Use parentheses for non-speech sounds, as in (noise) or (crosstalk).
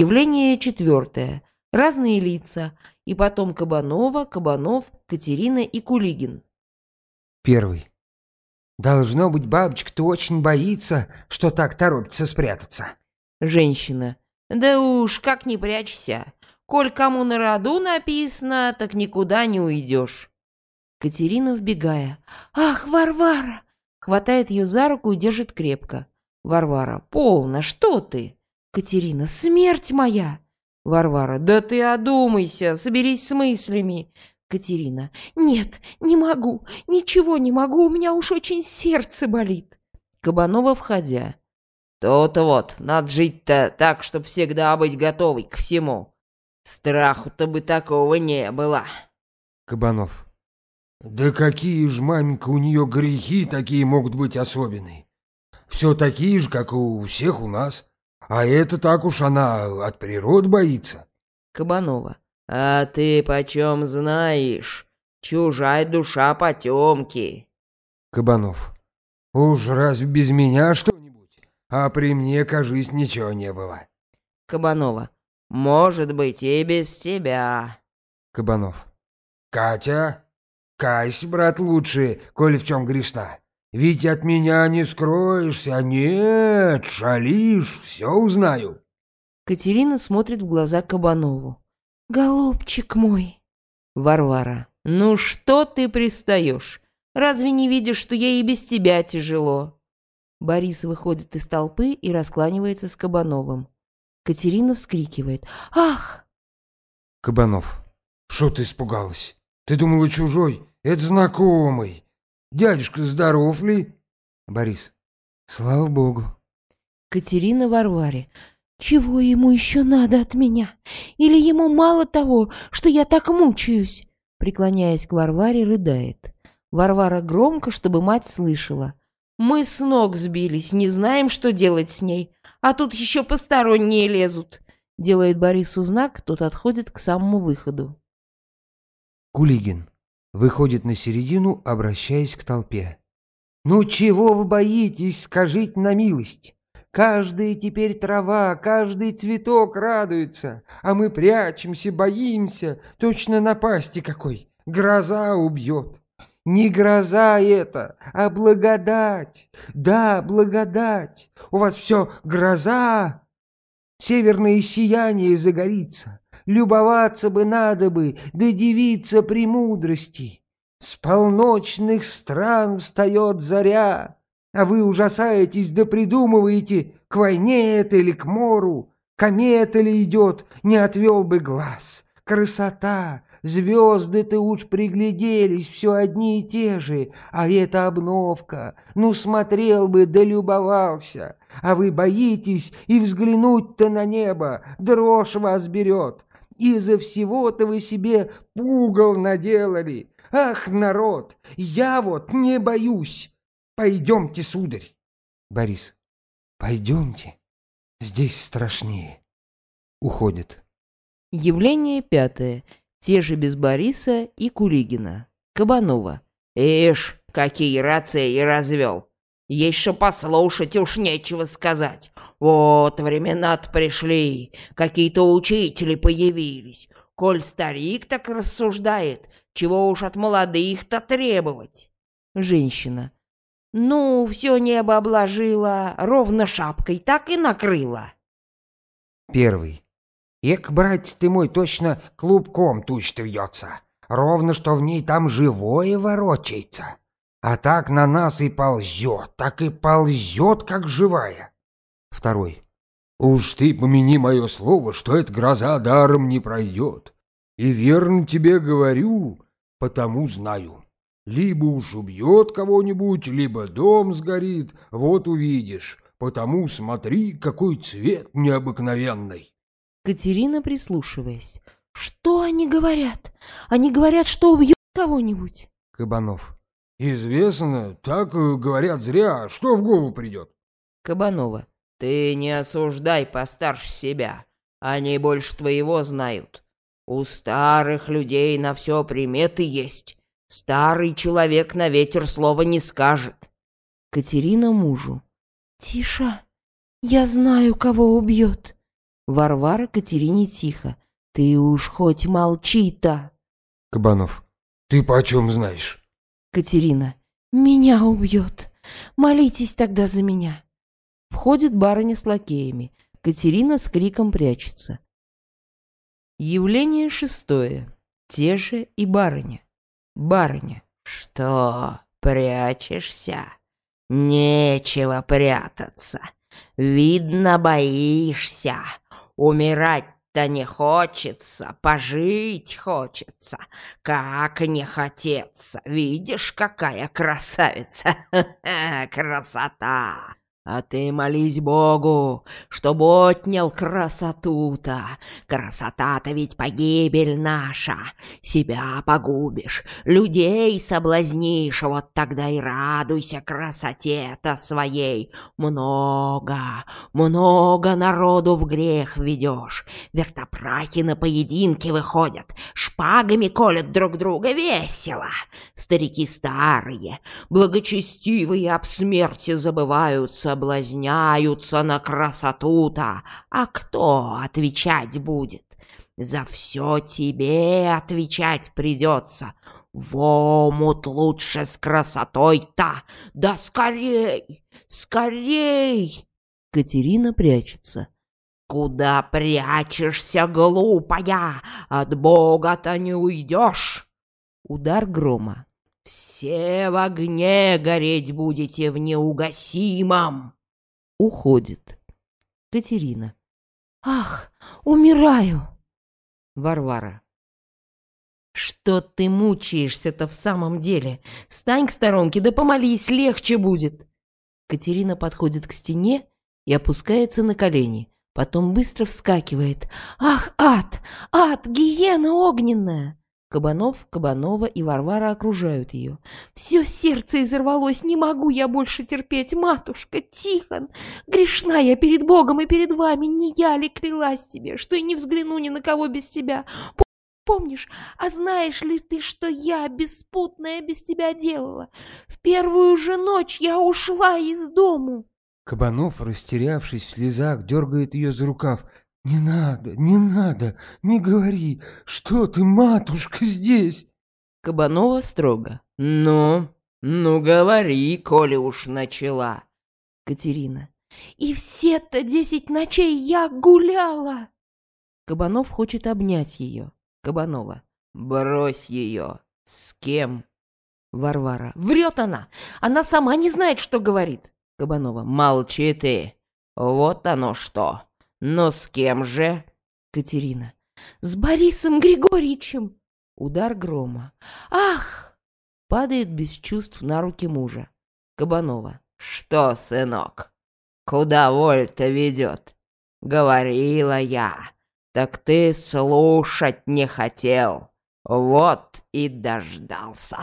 Явление четвертое. Разные лица. И потом Кабанова, Кабанов, Катерина и Кулигин. Первый. Должно быть, бабочка-то очень боится, что так торопится спрятаться. Женщина. Да уж, как не прячься. Коль кому на роду написано, так никуда не уйдешь. Катерина, вбегая. «Ах, Варвара!» Хватает ее за руку и держит крепко. Варвара. «Полно, что ты?» Катерина. «Смерть моя!» Варвара. «Да ты одумайся, соберись с мыслями!» Катерина. «Нет, не могу, ничего не могу, у меня уж очень сердце болит». Кабанова, входя. «То-то вот, надо жить-то так, чтобы всегда быть готовой к всему. Страху-то бы такого не было». Кабанов. Да какие ж, маменька, у нее грехи такие могут быть особенные. Все такие же, как у всех у нас. А это так уж она от природы боится. Кабанова. А ты почем знаешь? Чужая душа потемки. Кабанов. Уж разве без меня что-нибудь? А при мне, кажись, ничего не было. Кабанова. Может быть, и без тебя. Кабанов. Катя, Кайся, брат, лучше, коли в чем грешна. Ведь от меня не скроешься, нет, шалишь, все узнаю. Катерина смотрит в глаза Кабанову. «Голубчик мой!» Варвара. «Ну что ты пристаешь? Разве не видишь, что ей и без тебя тяжело?» Борис выходит из толпы и раскланивается с Кабановым. Катерина вскрикивает. «Ах!» Кабанов. «Что ты испугалась? Ты думала чужой? Это знакомый. Дядюшка здоров ли? Борис. Слава богу. Катерина Варваре. Чего ему еще надо от меня? Или ему мало того, что я так мучаюсь? Преклоняясь к Варваре, рыдает. Варвара громко, чтобы мать слышала. Мы с ног сбились, не знаем, что делать с ней. А тут еще посторонние лезут. Делает Борису знак, тот отходит к самому выходу. Кулигин. Выходит на середину, обращаясь к толпе. «Ну чего вы боитесь, скажите на милость? Каждая теперь трава, каждый цветок радуется, а мы прячемся, боимся, точно напасти какой, гроза убьет. Не гроза это, а благодать. Да, благодать. У вас все гроза. Северное сияние загорится любоваться бы надо бы, да девица премудрости. С полночных стран встает заря, а вы ужасаетесь да придумываете, к войне это или к мору, комета ли идет, не отвел бы глаз. Красота, звезды-то уж пригляделись, все одни и те же, а это обновка. Ну, смотрел бы, да любовался. А вы боитесь и взглянуть-то на небо, дрожь вас берет. Из-за всего-то вы себе пугал наделали. Ах, народ, я вот не боюсь. Пойдемте, сударь. Борис. Пойдемте. Здесь страшнее. Уходит. Явление пятое. Те же без Бориса и Кулигина. Кабанова. Ишь, какие рации развел. Что послушать, уж нечего сказать. Вот времена-то пришли, какие-то учители появились. Коль старик так рассуждает, чего уж от молодых-то требовать? Женщина. Ну, все небо обложила, ровно шапкой так и накрыла. Первый. Эк, братец ты мой, точно клубком вьется. Ровно что в ней там живое ворочается. А так на нас и ползет, так и ползет, как живая. Второй. Уж ты помяни мое слово, что эта гроза даром не пройдет. И верно тебе говорю, потому знаю. Либо уж убьет кого-нибудь, либо дом сгорит, вот увидишь. Потому смотри, какой цвет необыкновенный. Катерина, прислушиваясь. Что они говорят? Они говорят, что убьют кого-нибудь. Кабанов. «Известно, так э, говорят зря, что в голову придет?» Кабанова. «Ты не осуждай постарше себя, они больше твоего знают. У старых людей на все приметы есть. Старый человек на ветер слова не скажет». Катерина мужу. «Тише, я знаю, кого убьет». Варвара Катерине тихо. «Ты уж хоть молчи-то!» Кабанов. «Ты почем знаешь?» Катерина. «Меня убьет. Молитесь тогда за меня». Входит барыня с лакеями. Катерина с криком прячется. Явление шестое. Те же и барыня. Барыня. «Что, прячешься? Нечего прятаться. Видно, боишься. Умирать-то не хочется, пожить хочется. Как не хотеться. Видишь, какая красавица. (laughs) Красота. А ты молись Богу, чтоб отнял красоту-то. Красота-то ведь погибель наша. Себя погубишь, людей соблазнишь, вот тогда и радуйся красоте-то своей. Много, много народу в грех ведешь. Вертопрахи на поединки выходят, шпагами колят друг друга весело. Старики старые, благочестивые об смерти забываются, соблазняются на красоту-то, а кто отвечать будет? За все тебе отвечать придется. В омут лучше с красотой-то. Да скорей, скорей! Катерина прячется. Куда прячешься, глупая? От Бога-то не уйдешь. Удар грома. Все в огне гореть будете в неугасимом. Уходит. Катерина. Ах, умираю. Варвара. Что ты мучаешься-то в самом деле? Стань к сторонке, да помолись, легче будет. Катерина подходит к стене и опускается на колени. Потом быстро вскакивает. «Ах, ад! Ад! Гиена огненная!» Кабанов, Кабанова и Варвара окружают ее. «Все сердце изорвалось, не могу я больше терпеть, матушка, Тихон! Грешна я перед Богом и перед вами, не я ли клялась тебе, что и не взгляну ни на кого без тебя? Помнишь, а знаешь ли ты, что я, беспутная, без тебя делала? В первую же ночь я ушла из дому!» Кабанов, растерявшись в слезах, дергает ее за рукав. «Не надо, не надо, не говори, что ты, матушка, здесь!» Кабанова строго. «Ну, ну говори, коли уж начала!» Катерина. «И все-то десять ночей я гуляла!» Кабанов хочет обнять ее. Кабанова. «Брось ее! С кем?» Варвара. «Врет она! Она сама не знает, что говорит!» Кабанова. «Молчи ты! Вот оно что!» «Но с кем же?» Катерина. «С Борисом Григорьевичем!» Удар грома. «Ах!» Падает без чувств на руки мужа. Кабанова. «Что, сынок, куда воль-то ведет? Говорила я, так ты слушать не хотел. Вот и дождался».